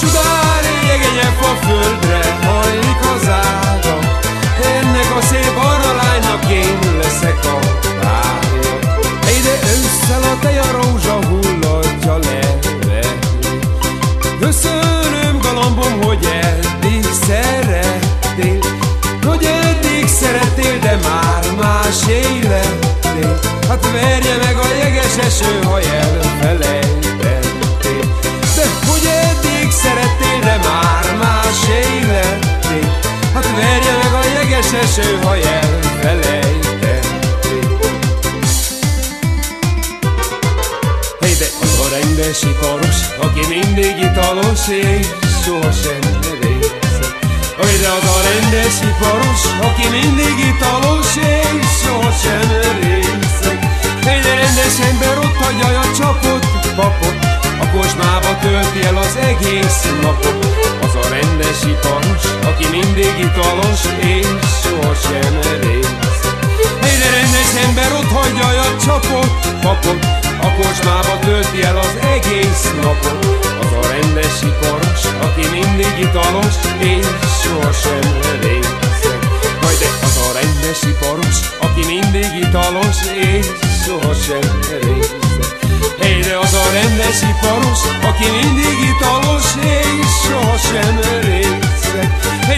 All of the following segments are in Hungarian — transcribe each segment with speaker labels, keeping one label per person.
Speaker 1: sugár jegenyebb a földre hajlik hazára Ennek a szép arra lánynak én leszek a párja. Ide ősszel a tej a rózsa hullatja leve Köszönöm galambom, hogy eddig szerettél Hogy eddig szerettél, de már más életnél. Hát verje meg a jeges eső, ha jel verje meg a jeges eső, ha elfelejtették Hey, de az a rendes italos, aki mindig italos és sohasem nevész. Hey, de az a rendes iparos, aki mindig italos tölti el az egész napot. Az a rendes iparos, aki mindig italos és sohasem részeg Hey, de rendes ember ott hagyja a csapot, papot A kocsmába tölti el az egész napot. Az a rendes iparos, aki mindig italos és sohasem Majd de az a rendes iparos, aki mindig italos és sohasem de az a rendes iparos, aki mindig italos és sohasem részeg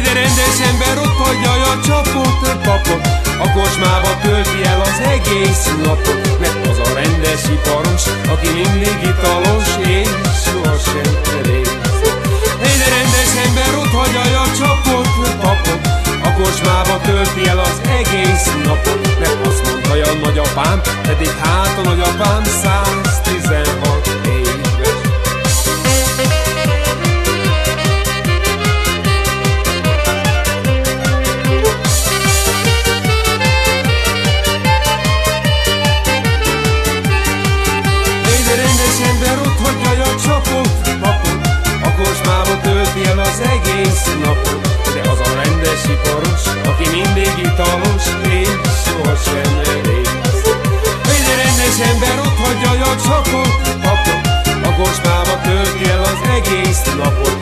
Speaker 1: de rendes ember ott hagyja a csapot, papot A kocsmába tölti el az egész napot. Mert az a rendes iparos, aki mindig italos és sohasem részeg de rendes ember ott hagyja a csapot, papot A kocsmába tölti el az egész napot. Mert azt mondta a nagyapám, pedig hát a nagyapám 116 éves. De rendes ember ott hagyja a csapot, papot A kocsmába tölti el az egész napot. De az a rendes iparos, aki mindig italos És sohasem Hey, de rendes ember ott hagyja a csapot, papot A kocsmába tölti el az egész napot